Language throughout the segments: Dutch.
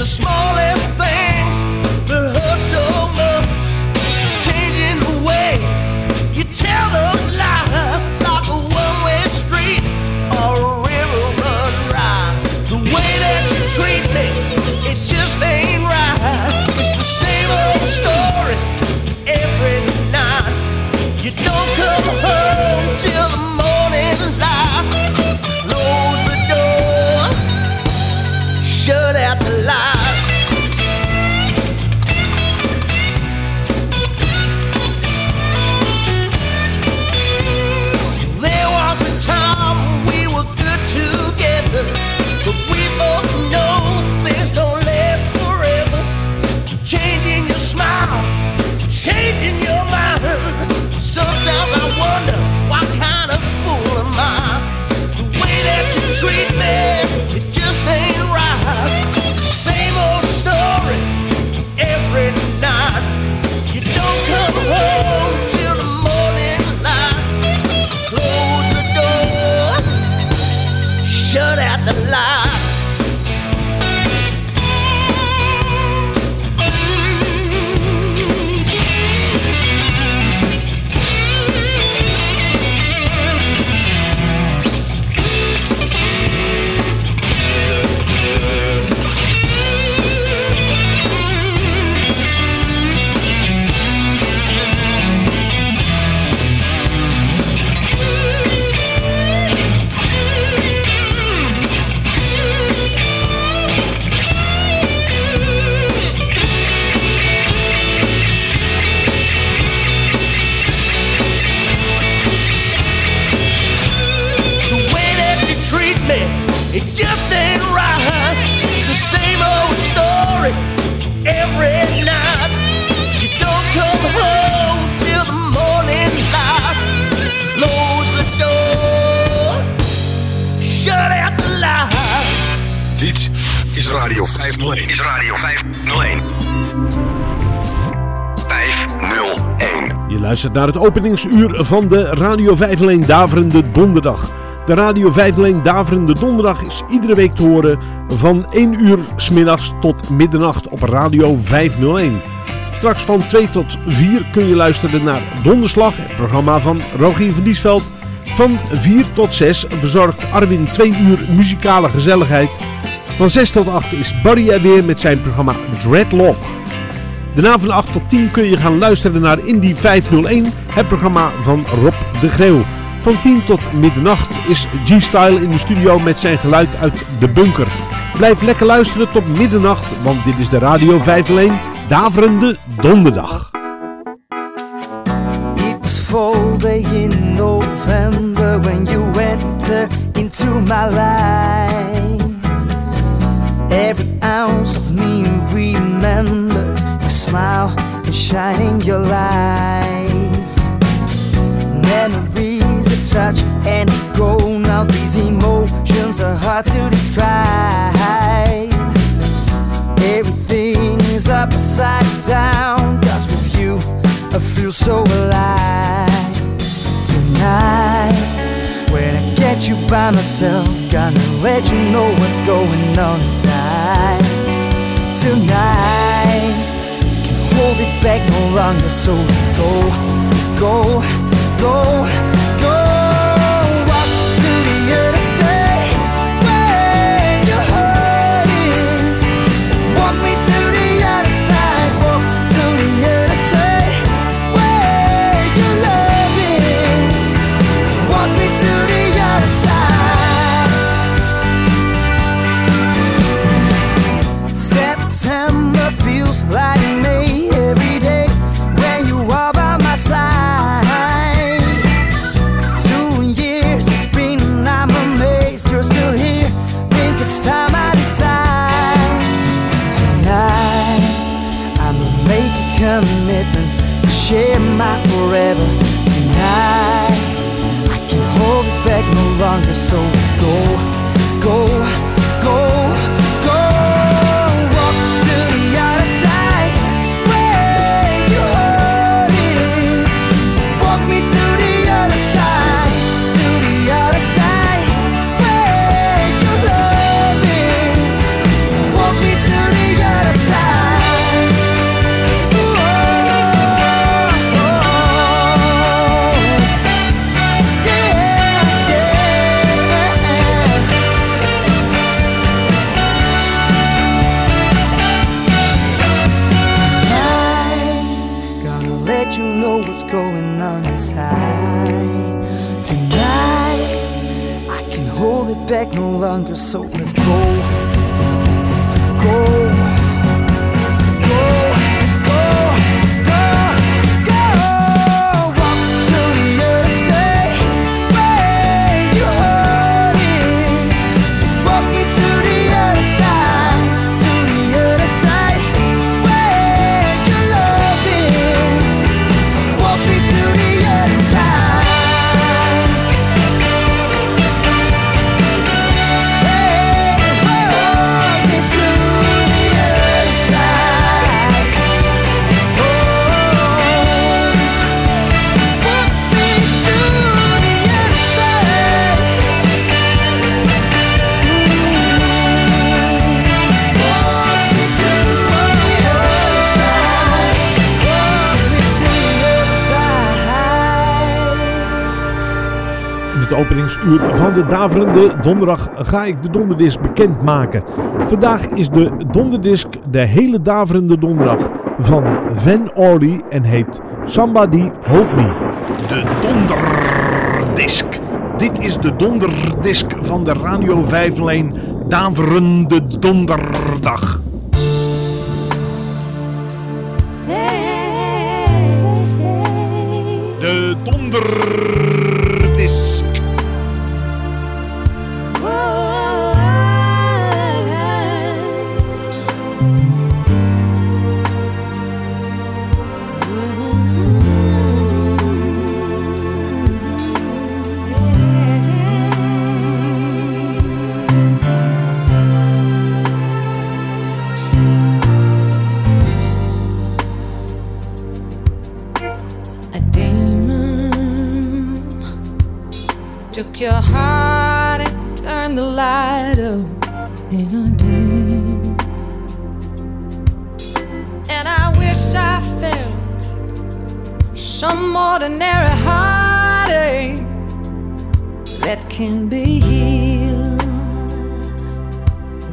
The smallest 501. Je luistert naar het openingsuur van de Radio 501 Daverende Donderdag. De Radio 501 Daverende Donderdag is iedere week te horen van 1 uur smiddags tot middernacht op Radio 501. Straks van 2 tot 4 kun je luisteren naar Donderslag, het programma van Rogier van Diesveld. Van 4 tot 6 verzorgt Arwin 2 uur muzikale gezelligheid. Van 6 tot 8 is Barry er weer met zijn programma Dreadlock. Daarna van 8 tot 10 kun je gaan luisteren naar Indie 501, het programma van Rob de Greeuw. Van 10 tot middernacht is G-Style in de studio met zijn geluid uit de bunker. Blijf lekker luisteren tot middernacht, want dit is de Radio 501 Daverende Donderdag. Fall in November when you entered into my life. Smile and shining your light. Memories that touch and go. Now these emotions are hard to describe. Everything is upside down. Cause with you, I feel so alive. Tonight, when I get you by myself, gonna let you know what's going on inside. Tonight, hold it back no longer, so let's go, go, go, so let's go. De daverende donderdag ga ik de donderdisc bekendmaken. Vandaag is de donderdisc de hele daverende donderdag van Van Orly en heet Somebody Hold Me. De donderdisc. Dit is de donderdisc van de Radio 501 Daverende Donderdag. De donder some ordinary heartache that can be healed.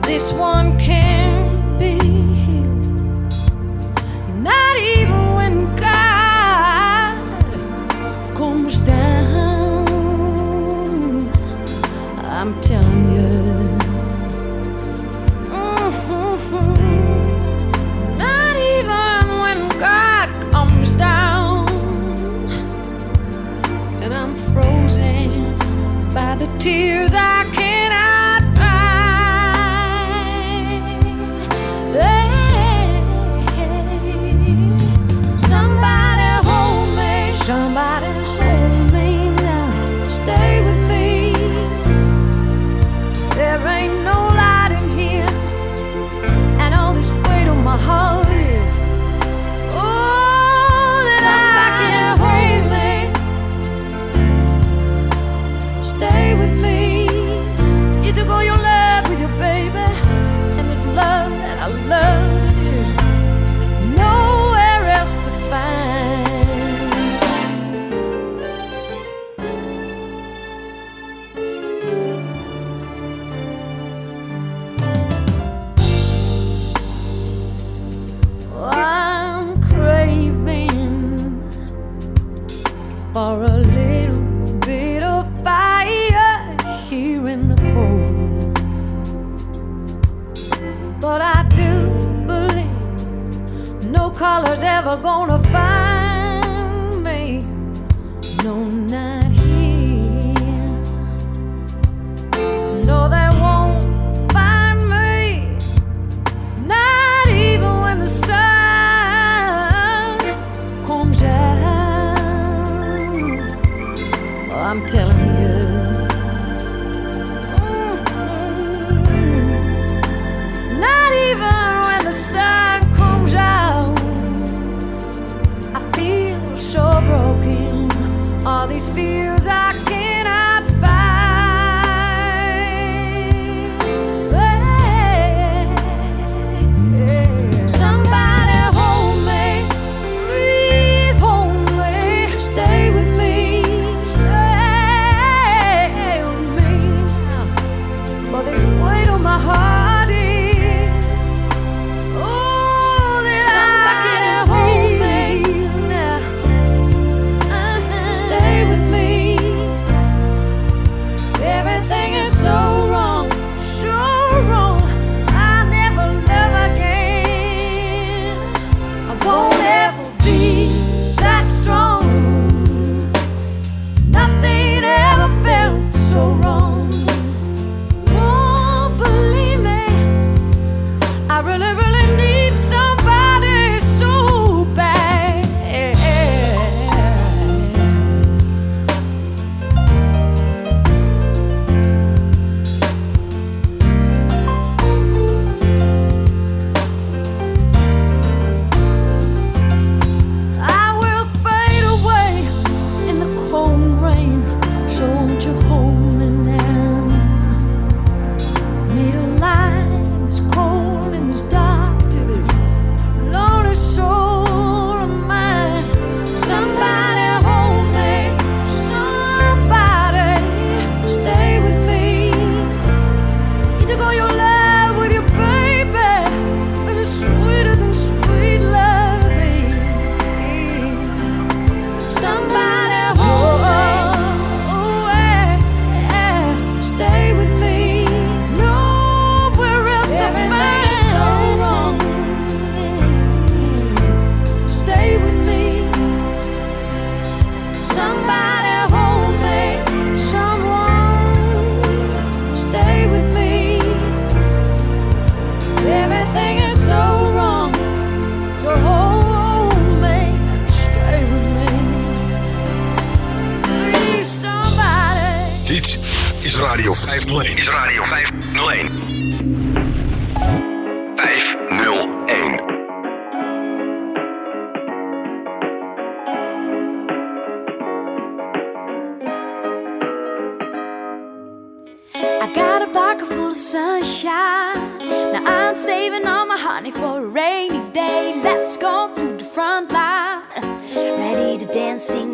This one can.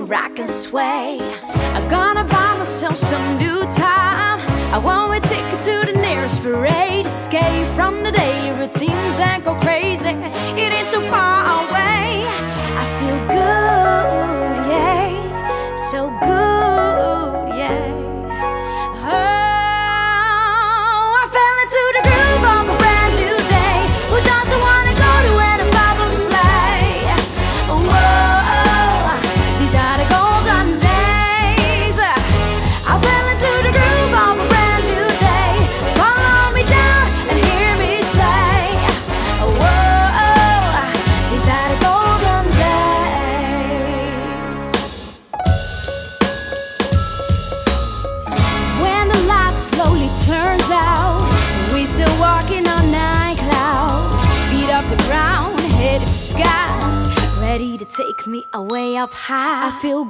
rock and sway. I'm gonna buy myself some new time. I want a ticket to the nearest parade, escape from the daily routines and go up high. I feel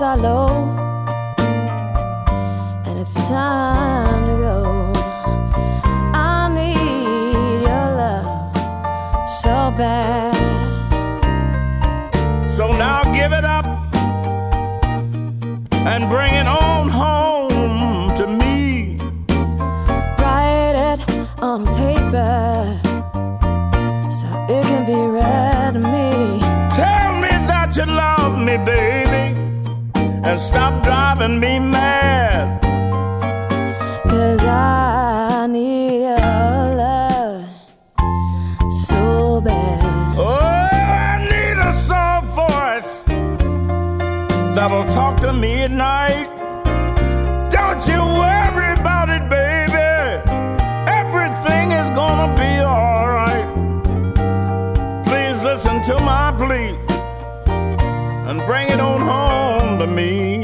are low and it's time stop driving me mad. Me.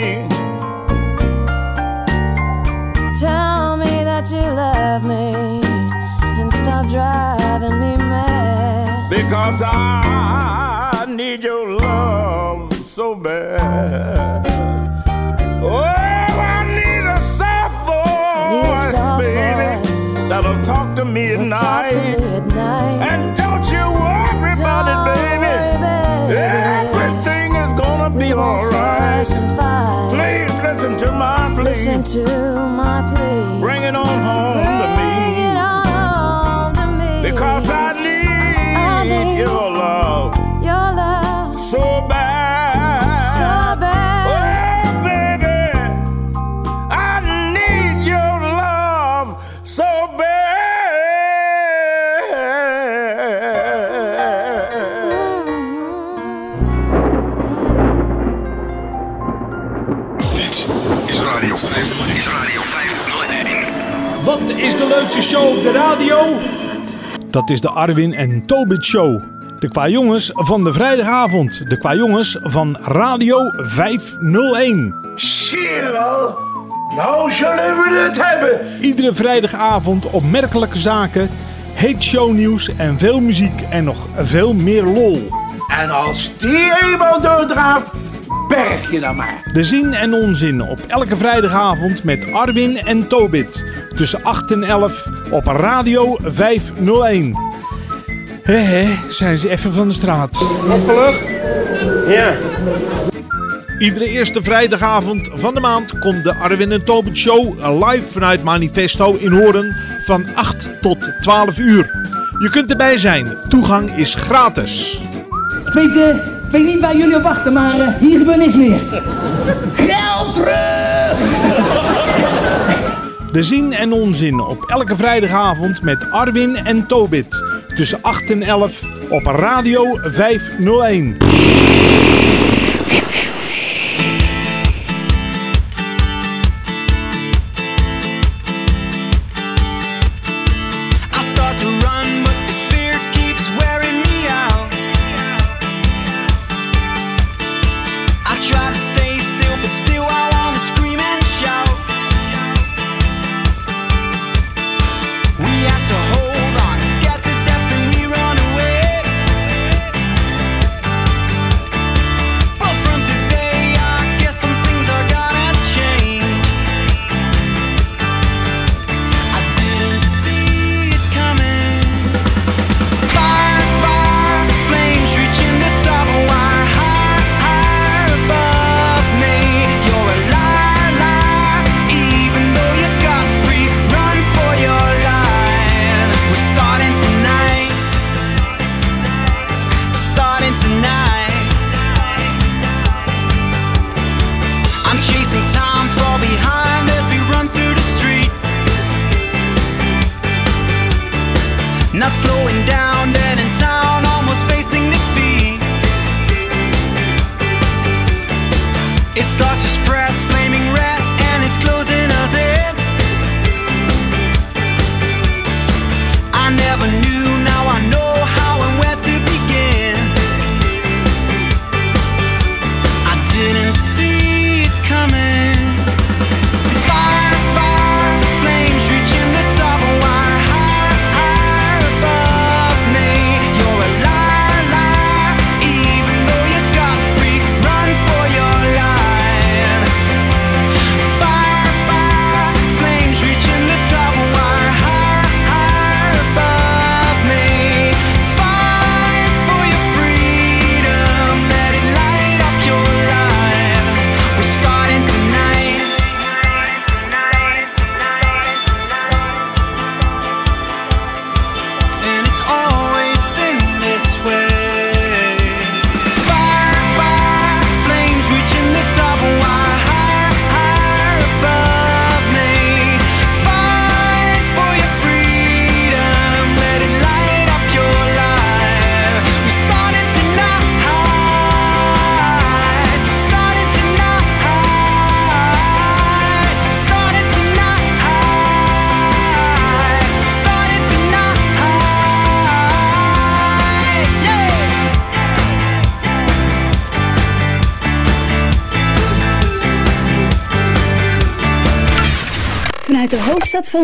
Me. Tell me that you love me and stop driving me mad. Because I need your love so bad. Oh, I need a soft Need a voice, soft baby, voice. that'll talk to me at Talk night. to me at night. And don't you worry about it, baby. Please listen to my plea. Listen to my plea. Bring it on home leukste show op de radio? Dat is de Arwin en Tobit Show. De qua jongens van de vrijdagavond. De qua jongens van Radio 501. Zie je wel? Nou zullen we het hebben. Iedere vrijdagavond opmerkelijke zaken, heet shownieuws en veel muziek en nog veel meer lol. En als die eenmaal doordraaft, berg je dan maar. De zin en onzin op elke vrijdagavond met Arwin en Tobit. Tussen 8 en 11 op Radio 501. Hé hé, zijn ze even van de straat. Opgelucht? Ja. Iedere eerste vrijdagavond van de maand komt de Arwin en Tobit Show live vanuit Manifesto in Horen van 8 tot 12 uur. Je kunt erbij zijn. Toegang is gratis. Eh, ik weet niet waar jullie op wachten, maar eh, hier gebeurt niks meer. Geld terug! De zin en onzin op elke vrijdagavond met Arwin en Tobit. Tussen 8 en 11 op Radio 501.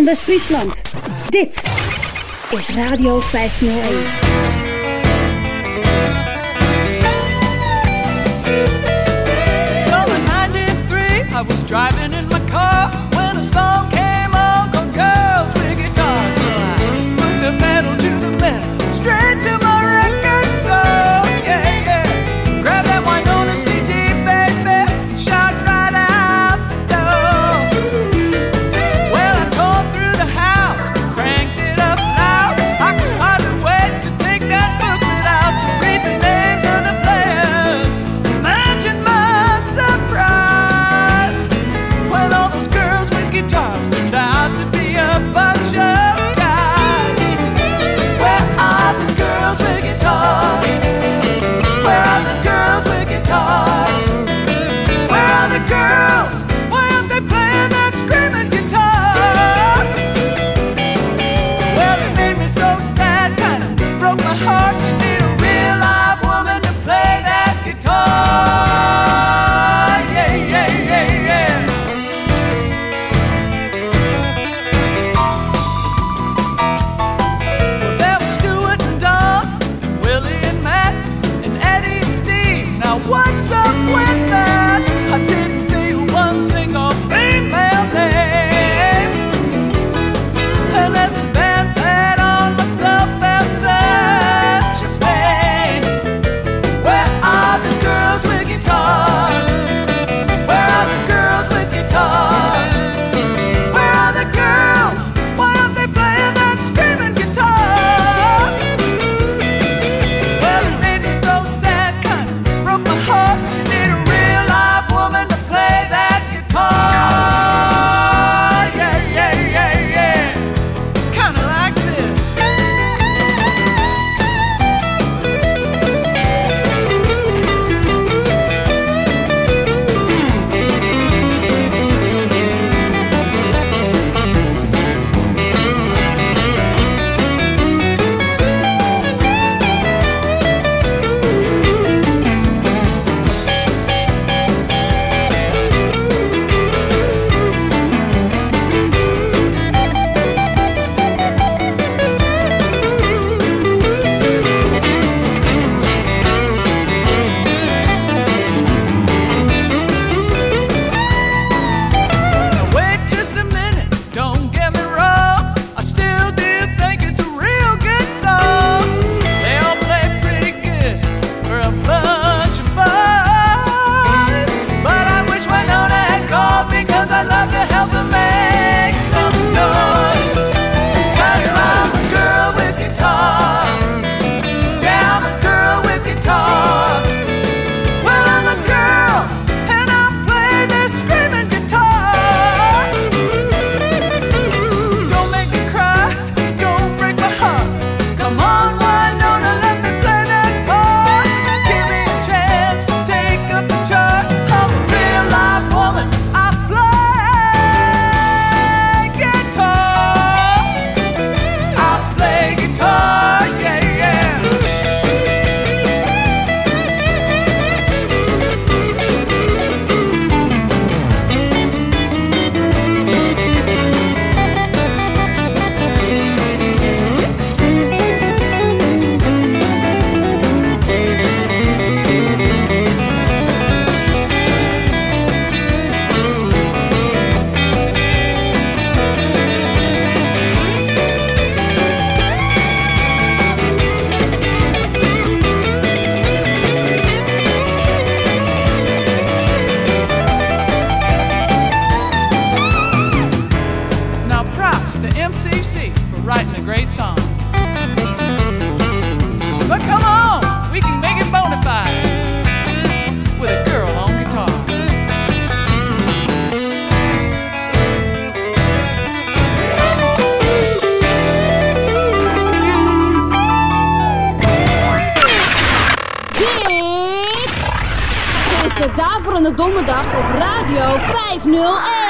West-Friesland. Dit is Radio 501. Summer 93, I was driving in Donderdag op Radio 501.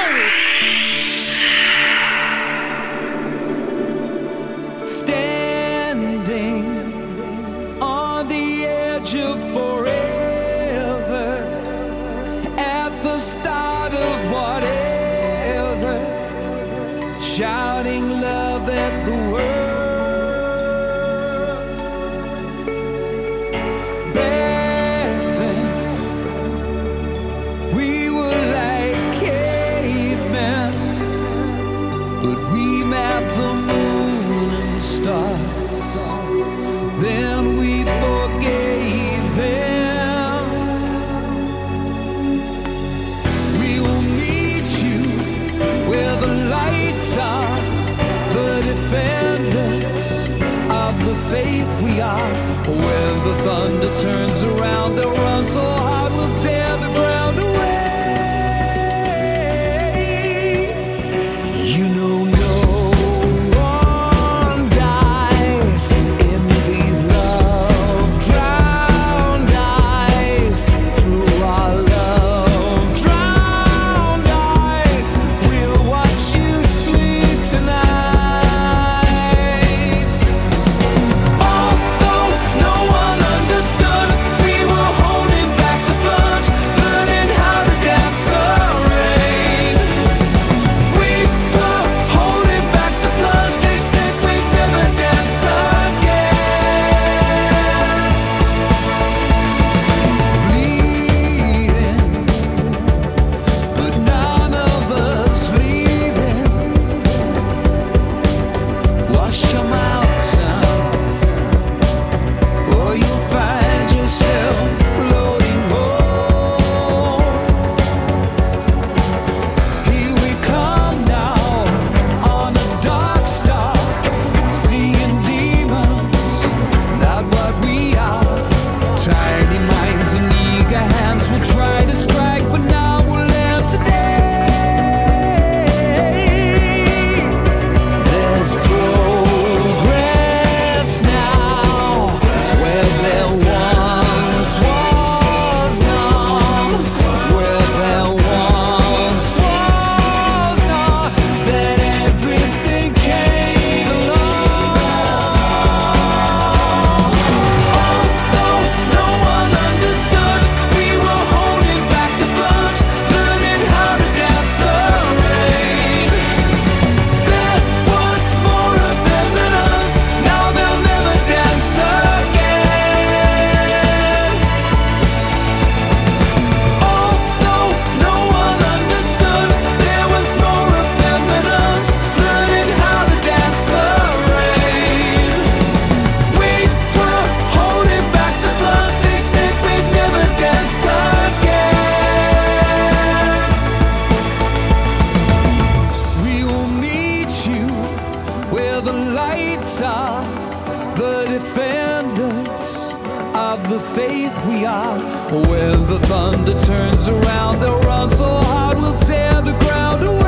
the faith we are. When the thunder turns around, they'll run so hard we'll tear the ground away.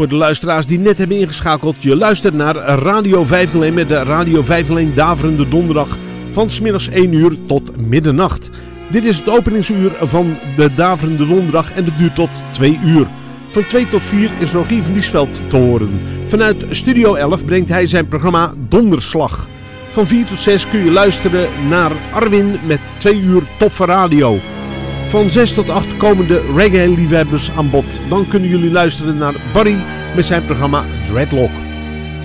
Voor de luisteraars die net hebben ingeschakeld, je luistert naar Radio 501 met de Radio 501 Daverende Donderdag van smiddags 1 uur tot middernacht. Dit is het openingsuur van de Daverende Donderdag en het duurt tot 2 uur. Van 2 tot 4 is Rogier van Liesveld te horen. Vanuit Studio 11 brengt hij zijn programma Donderslag. Van 4 tot 6 kun je luisteren naar Arwin met 2 uur toffe radio. Van 6 tot 8 komen de reggae-liefhebbers aan bod. Dan kunnen jullie luisteren naar Barry met zijn programma Dreadlock.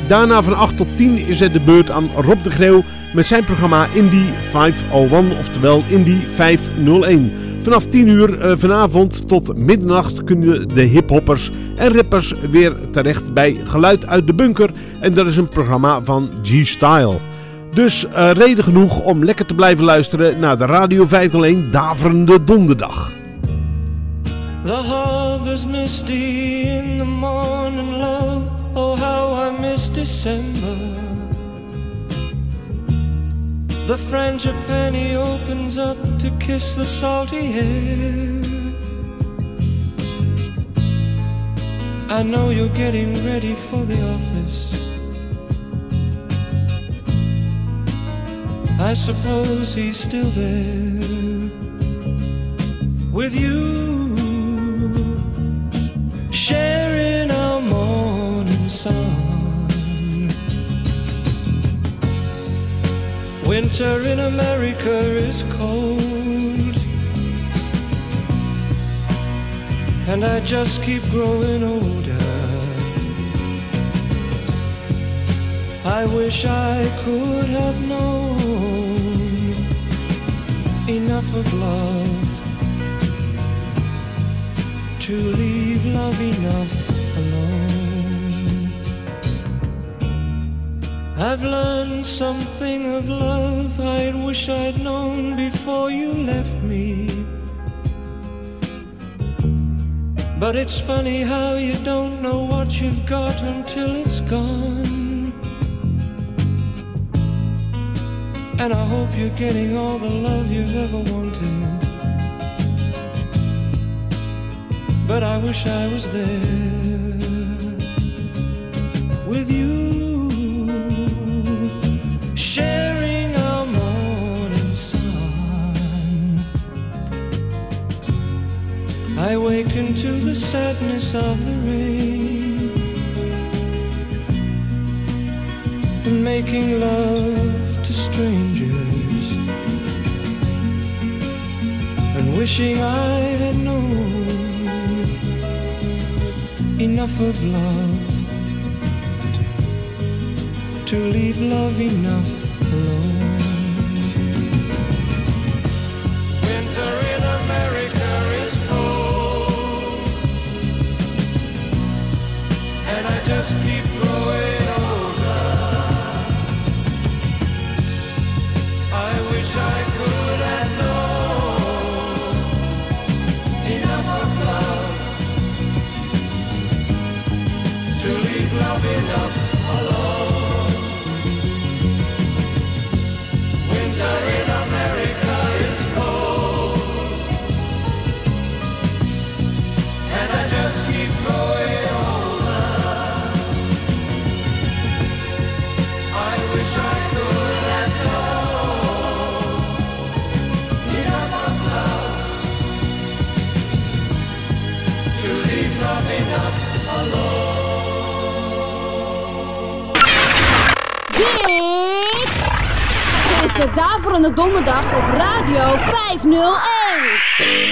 Daarna van 8 tot 10 is het de beurt aan Rob de Greeuw met zijn programma Indie 501, oftewel Indie 501. Vanaf 10 uur eh, vanavond tot middernacht kunnen de hiphoppers en rappers weer terecht bij Geluid uit de Bunker. En dat is een programma van G-Style. Dus eh, reden genoeg om lekker te blijven luisteren naar de Radio 501 Daverende Donderdag. The harbor's misty in the morning, love. Oh, how I miss December. The frangipani opens up to kiss the salty air. I know you're getting ready for the office. I suppose he's still there with you, sharing our morning sun. Winter in America is cold, and I just keep growing older. I wish I could have known enough of love to leave love enough alone. I've learned something of love I wish I'd known before you left me. But it's funny how you don't know what you've got until it's gone. And I hope you're getting all the love you've ever wanted. But I wish I was there with you, sharing our morning sun. I waken to the sadness of the rain and making love to strangers wishing I had known enough of love to leave love enough alone. De Daverende Donderdag op Radio 501.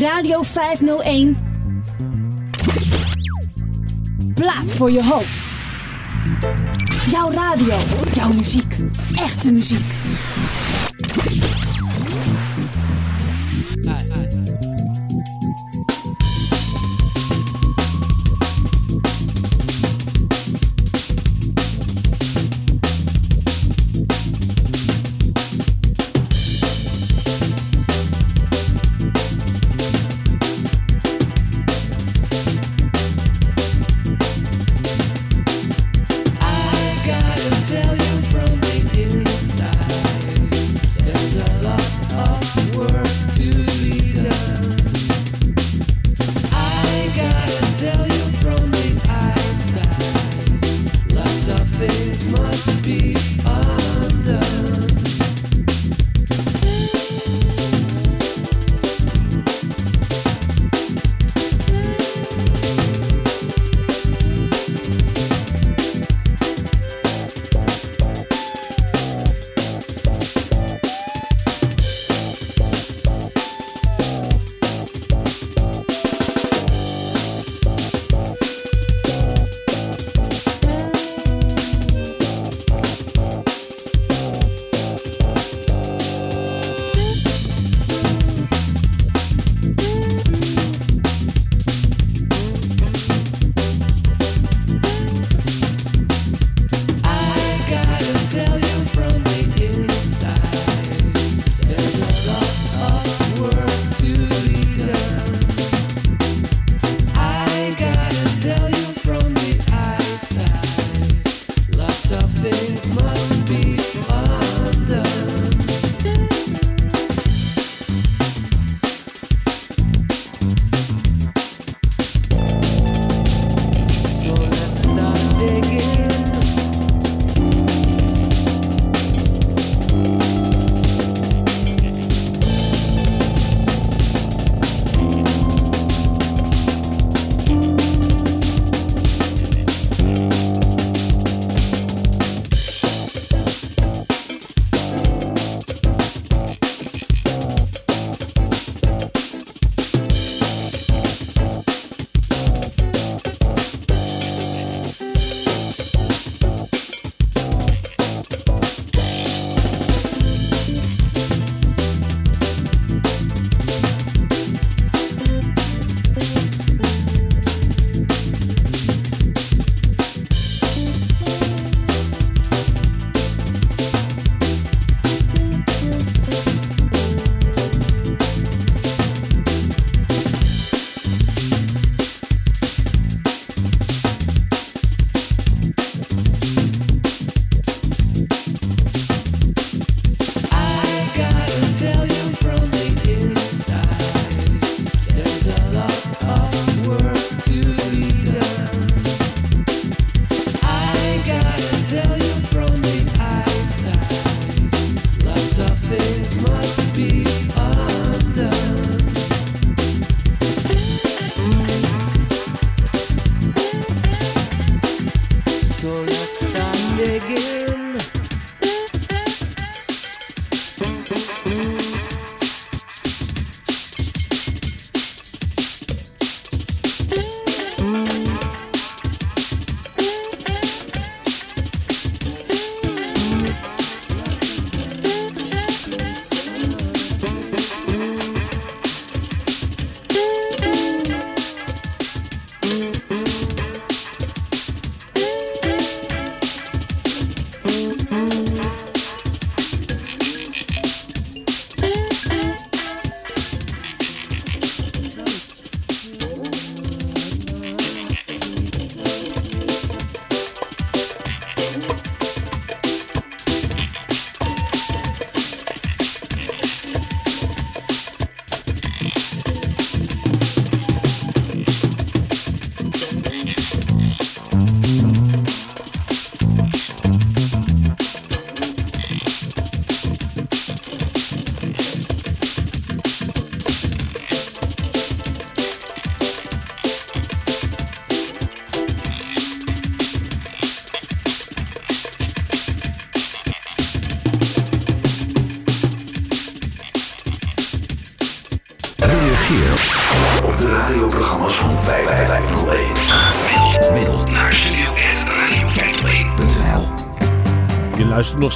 Radio 501. Plaat voor je hoofd. Jouw radio, jouw muziek, echte muziek. must be.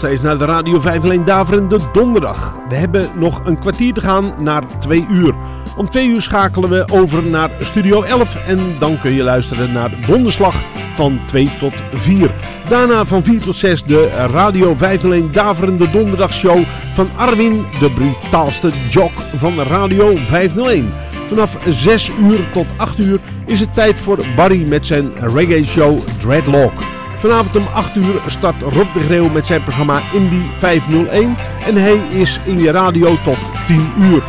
Steeds naar de Radio 501 Daverende Donderdag. We hebben nog een kwartier te gaan naar 2 uur. Om 2 uur schakelen we over naar Studio 11 en dan kun je luisteren naar Donderslag van 2 tot 4. Daarna van 4 tot 6 de Radio 501 Daverende Donderdagshow van Arwin, de brutaalste jock van Radio 501. Vanaf 6 uur tot 8 uur is het tijd voor Barry met zijn reggae show Dreadlock. Vanavond om 8 uur start Rob de Greeuw met zijn programma Indie 501 en hij is in je radio tot 10 uur.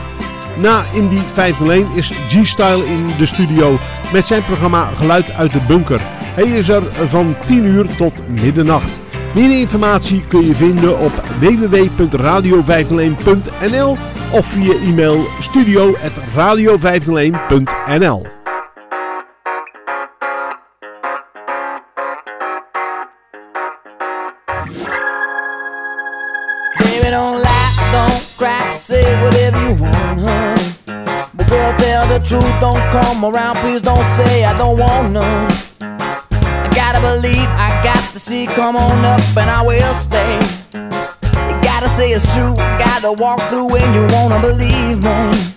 Na Indie 501 is G-Style in de studio met zijn programma Geluid uit de Bunker. Hij is er van 10 uur tot middernacht. Meer informatie kun je vinden op www.radio501.nl of via e-mail studio.radio501.nl want, honey. But girl, tell the truth, don't come around, please don't say I don't want none. I gotta believe, I got to see, come on up and I will stay. You gotta say it's true, gotta walk through when you wanna believe me.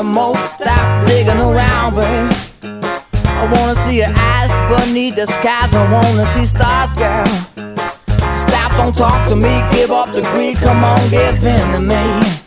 The most Stop digging around babe I wanna see your eyes beneath the skies. I wanna see stars, girl. Stop, don't talk to me. Give up the greed. Come on, give in to me.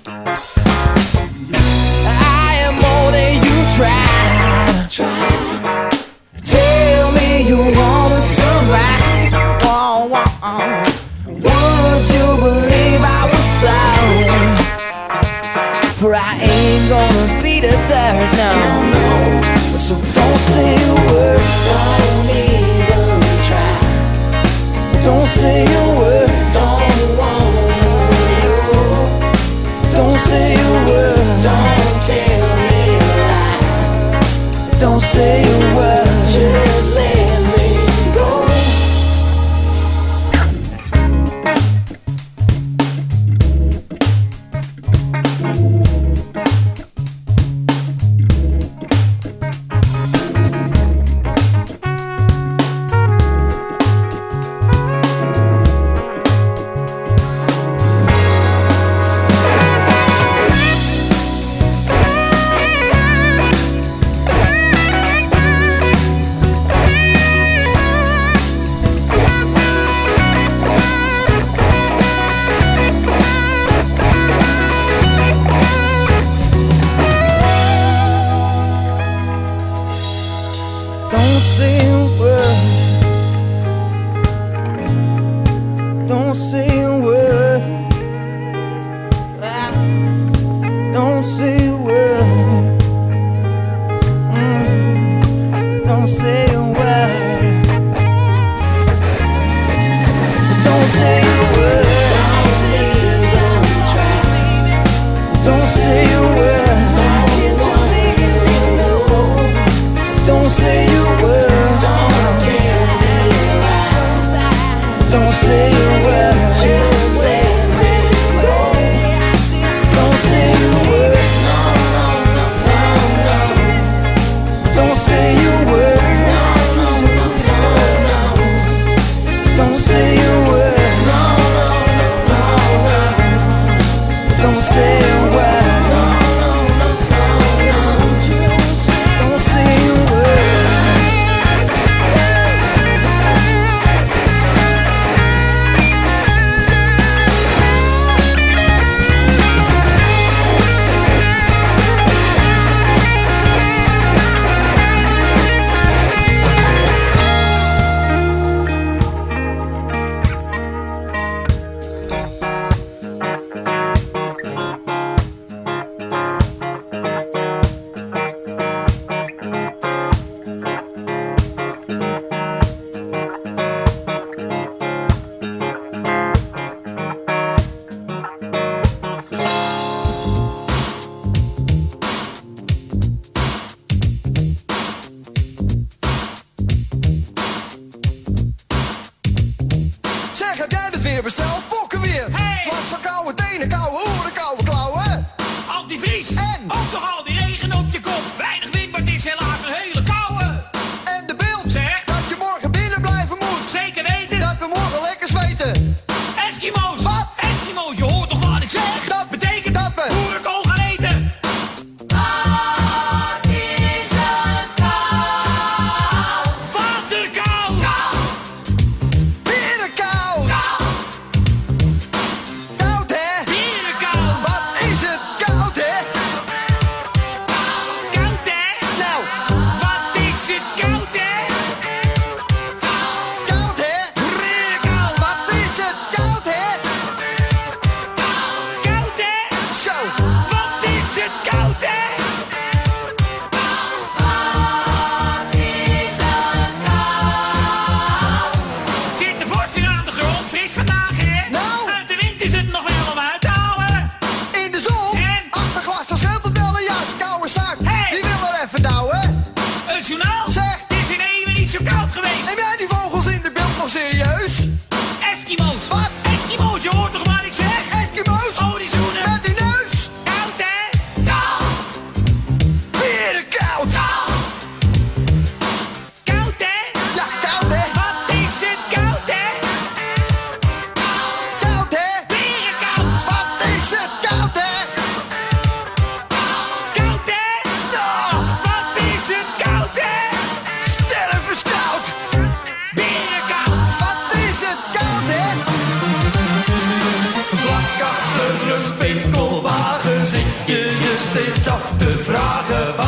Vragen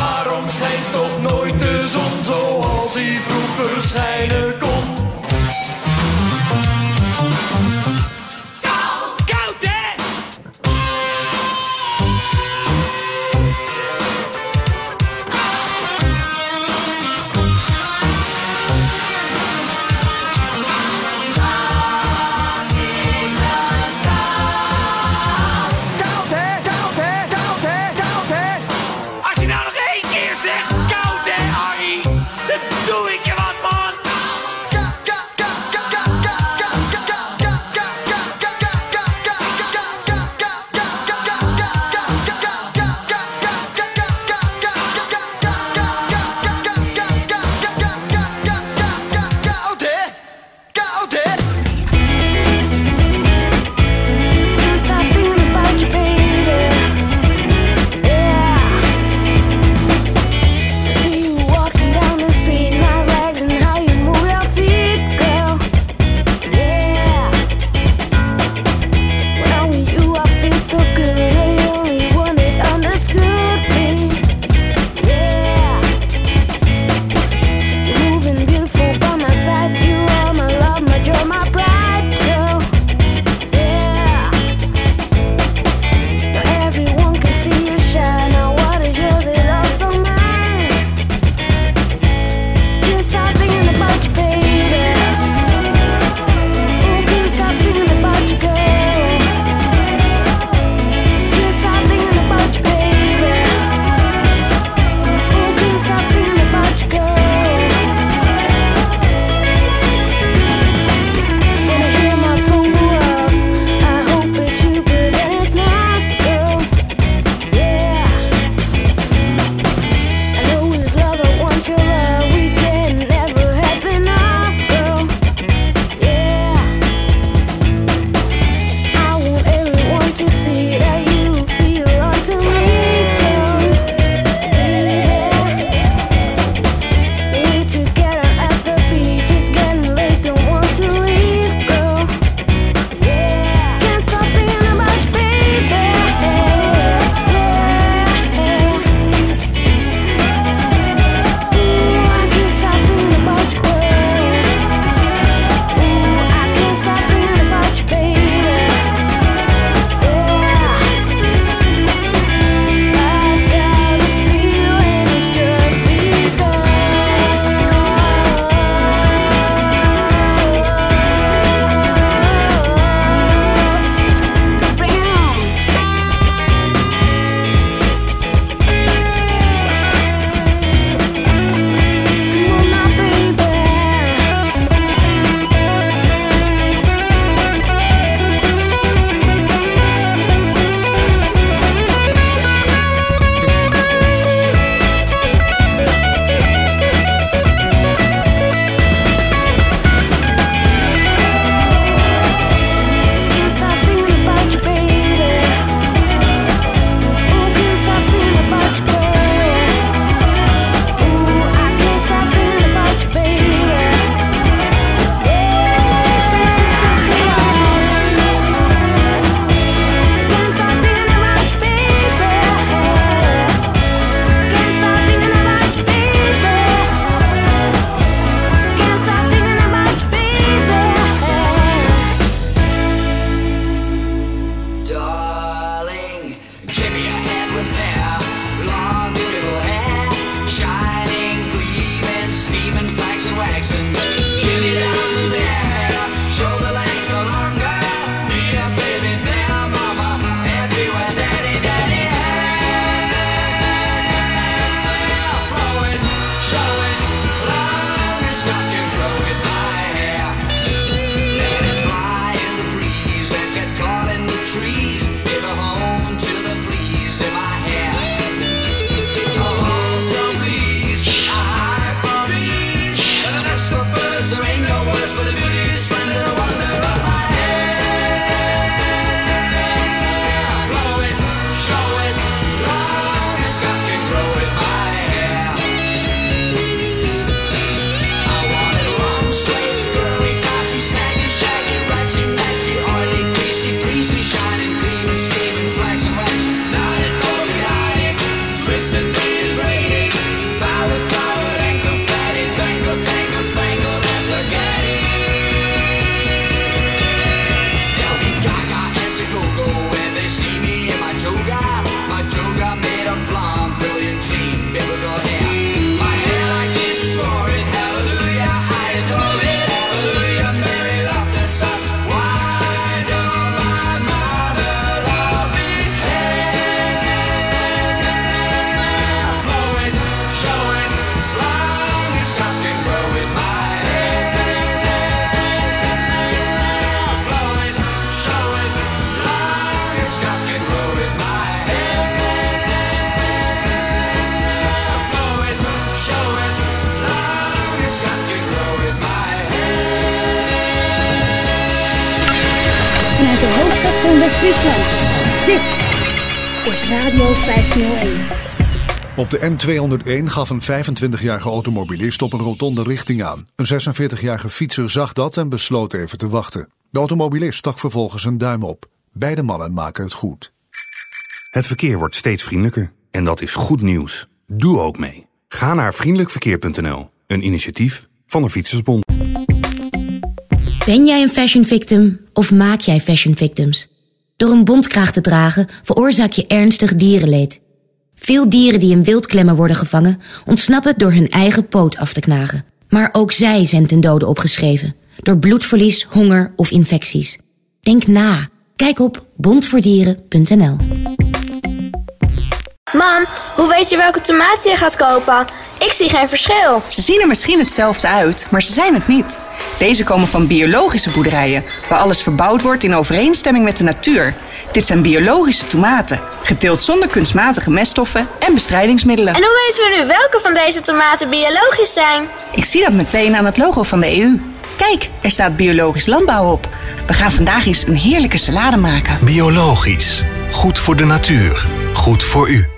0501. Op de N201 gaf een 25-jarige automobilist op een rotonde richting aan. Een 46-jarige fietser zag dat en besloot even te wachten. De automobilist stak vervolgens een duim op. Beide mannen maken het goed. Het verkeer wordt steeds vriendelijker. En dat is goed nieuws. Doe ook mee. Ga naar vriendelijkverkeer.nl, een initiatief van de Fietsersbond. Ben jij een fashion victim of maak jij fashion victims? Door een bontkraag te dragen veroorzaak je ernstig dierenleed. Veel dieren die in wildklemmen worden gevangen ontsnappen door hun eigen poot af te knagen. Maar ook zij zijn ten dode opgeschreven. Door bloedverlies, honger of infecties. Denk na. Kijk op bondvoordieren.nl Mam, hoe weet je welke tomaten je gaat kopen? Ik zie geen verschil. Ze zien er misschien hetzelfde uit, maar ze zijn het niet. Deze komen van biologische boerderijen, waar alles verbouwd wordt in overeenstemming met de natuur. Dit zijn biologische tomaten, geteeld zonder kunstmatige meststoffen en bestrijdingsmiddelen. En hoe weten we nu welke van deze tomaten biologisch zijn? Ik zie dat meteen aan het logo van de EU. Kijk, er staat biologisch landbouw op. We gaan vandaag eens een heerlijke salade maken. Biologisch. Goed voor de natuur. Goed voor u.